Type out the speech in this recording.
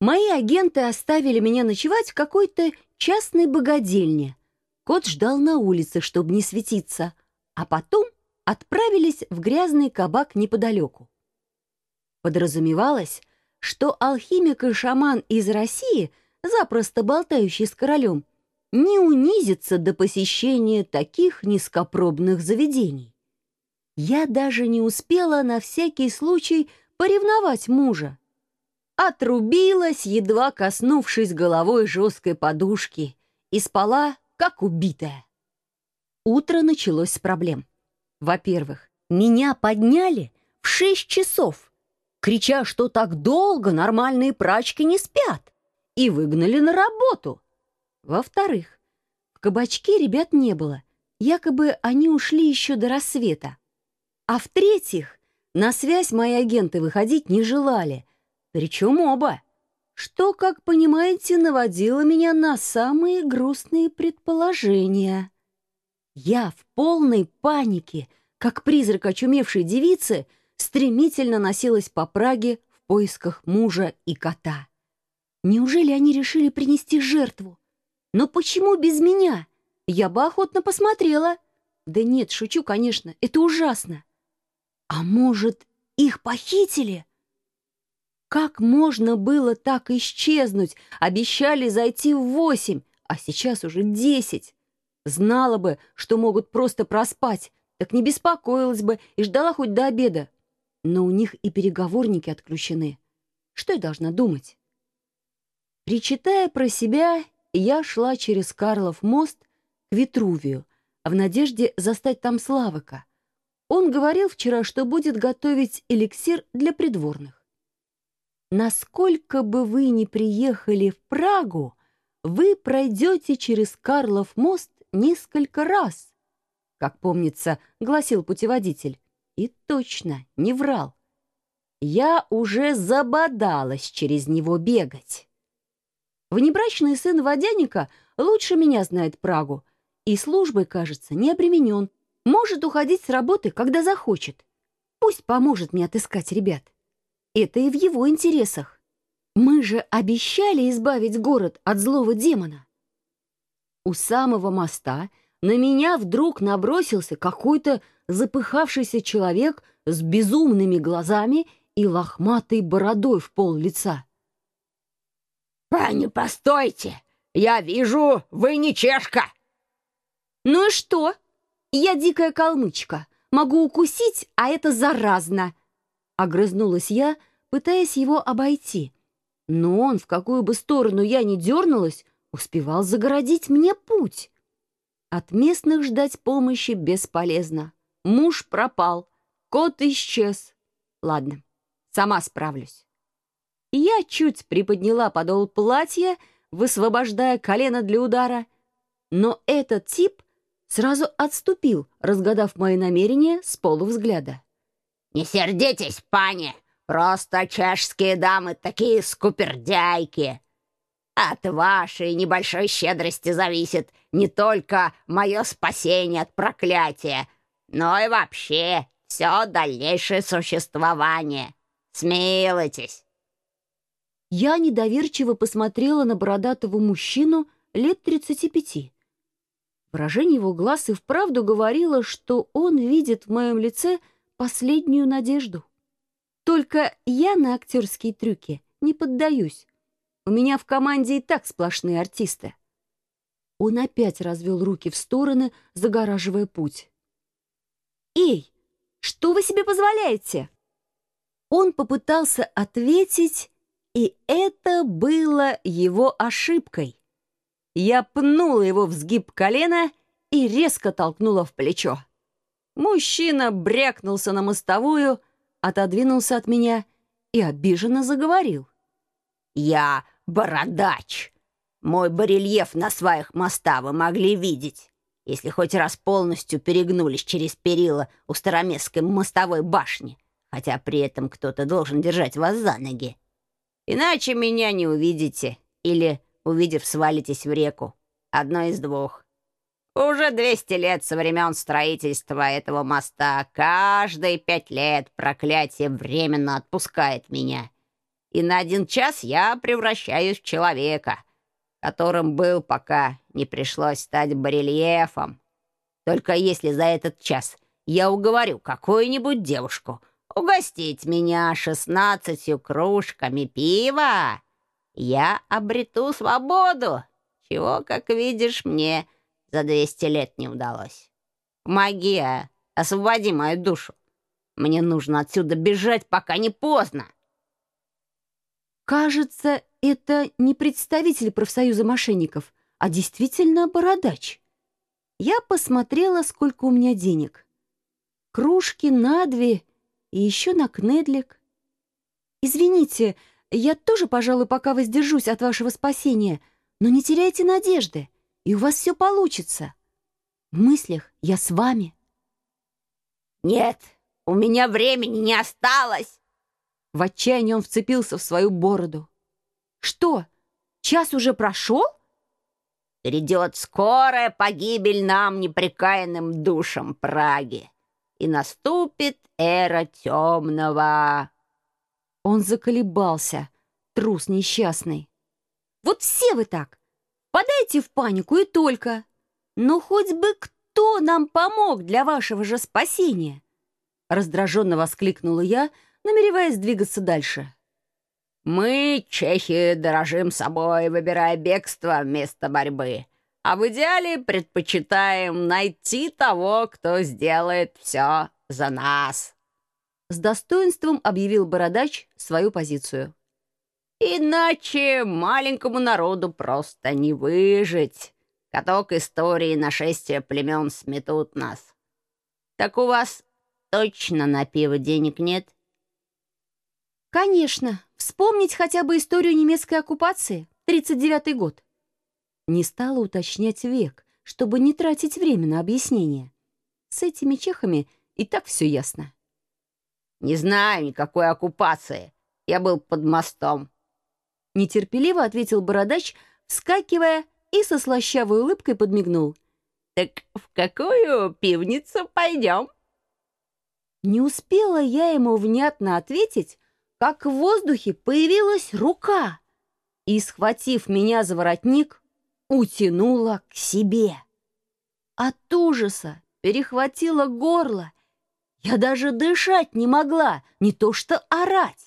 Мои агенты оставили меня ночевать в какой-то частной богадельне. Кот ждал на улице, чтобы не светиться, а потом отправились в грязный кабак неподалеку. Подразумевалось, что алхимик и шаман из России, запросто болтающий с королем, не унизится до посещения таких низкопробных заведений. Я даже не успела на всякий случай поревновать мужа. Отрубилась, едва коснувшись головой жесткой подушки, и спала, как убитая. Утро началось с проблем. Во-первых, меня подняли в шесть часов, крича, что так долго нормальные прачки не спят, и выгнали на работу. Во-вторых, в кабачке ребят не было, якобы они ушли еще до рассвета. А в-третьих, на связь мои агенты выходить не желали, причем оба, что, как понимаете, наводило меня на самые грустные предположения. Я в полной панике, как призрак очумевшей девицы, стремительно носилась по Праге в поисках мужа и кота. Неужели они решили принести жертву? Но почему без меня? Я бы охотно посмотрела. Да нет, шучу, конечно, это ужасно. А может, их похитили? Как можно было так исчезнуть? Обещали зайти в восемь, а сейчас уже десять. Знала бы, что могут просто проспать, так не беспокоилась бы и ждала хоть до обеда. Но у них и переговорники отключены. Что я должна думать? Причитая про себя, я шла через Карлов мост к Витрувию, в надежде застать там Славыка — он говорил вчера, что будет готовить эликсир для придворных. Насколько бы вы ни приехали в Прагу, вы пройдете через Карлов мост несколько раз, как помнится, гласил путеводитель. И точно, не врал. Я уже забодалась через него бегать. Внебрачный сын водяника лучше меня знает Прагу, и службой, кажется, не обременен, может уходить с работы, когда захочет. Пусть поможет мне отыскать ребят. Это и в его интересах. Мы же обещали избавить город от злого демона. У самого моста на меня вдруг набросился какой-то запыхавшийся человек с безумными глазами и лохматой бородой в пол лица. «Пани, постойте! Я вижу, вы не чешка!» «Ну и что?» «Я дикая калмычка. Могу укусить, а это заразно!» Огрызнулась я, пытаясь его обойти. Но он, в какую бы сторону я ни дернулась, успевал загородить мне путь. От местных ждать помощи бесполезно. Муж пропал, кот исчез. Ладно, сама справлюсь. Я чуть приподняла подол платья, высвобождая колено для удара, но этот тип сразу отступил, разгадав мои намерения с полувзгляда. «Не сердитесь, пани! Просто чешские дамы такие скупердяйки! От вашей небольшой щедрости зависит не только мое спасение от проклятия, но и вообще все дальнейшее существование. Смилуйтесь!» Я недоверчиво посмотрела на бородатого мужчину лет тридцати пяти. Выражение его глаз и вправду говорило, что он видит в моем лице последнюю надежду. Только я на актерские трюки не поддаюсь. У меня в команде и так сплошные артисты. Он опять развел руки в стороны, загораживая путь. «Эй, что вы себе позволяете?» Он попытался ответить, и это было его ошибкой. Я пнула его в сгиб колена и резко толкнула в плечо. Мужчина брякнулся на мостовую, отодвинулся от меня и обиженно заговорил. «Я бородач. Мой барельеф на сваях моста вы могли видеть, если хоть раз полностью перегнулись через перила у староместской мостовой башни, хотя при этом кто-то должен держать вас за ноги. Иначе меня не увидите или увидев, свалитесь в реку. Одно из двух. Уже 200 лет со времен строительства этого моста каждые пять лет проклятие временно отпускает меня. и на один час я превращаюсь в человека, которым был, пока не пришлось стать барельефом. Только если за этот час я уговорю какую-нибудь девушку угостить меня шестнадцатью кружками пива, я обрету свободу, чего, как видишь, мне за двести лет не удалось. А, освободи мою душу. Мне нужно отсюда бежать, пока не поздно. Кажется, это не представитель профсоюза мошенников, а действительно бородач. Я посмотрела, сколько у меня денег. Кружки на две и еще на кнедлик. Извините, я тоже, пожалуй, пока воздержусь от вашего спасения, но не теряйте надежды, и у вас все получится. В мыслях я с вами. Нет, у меня времени не осталось. В отчаянии он вцепился в свою бороду. «Что, час уже прошел?» «Грядет скорая погибель нам, непрекаянным душам Праги, и наступит эра темного». Он заколебался, трус несчастный. «Вот все вы так! Подайте в панику и только! Но хоть бы кто нам помог для вашего же спасения!» Раздраженно воскликнула я, — намереваясь двигаться дальше. «Мы, чехи, дорожим собой, выбирая бегство вместо борьбы, а в идеале предпочитаем найти того, кто сделает все за нас». С достоинством объявил Бородач свою позицию. «Иначе маленькому народу просто не выжить. Каток истории нашествия племен сметут нас. Так у вас точно на пиво денег нет?» Конечно, вспомнить хотя бы историю немецкой оккупации, 39-й год. Не стала уточнять век, чтобы не тратить время на объяснение. С этими чехами и так все ясно. «Не знаю никакой оккупации. Я был под мостом». Нетерпеливо ответил бородач, вскакивая и со слащавой улыбкой подмигнул. «Так в какую пивницу пойдем?» Не успела я ему внятно ответить, как в воздухе появилась рука и, схватив меня за воротник, утянула к себе. От ужаса перехватило горло. Я даже дышать не могла, не то что орать.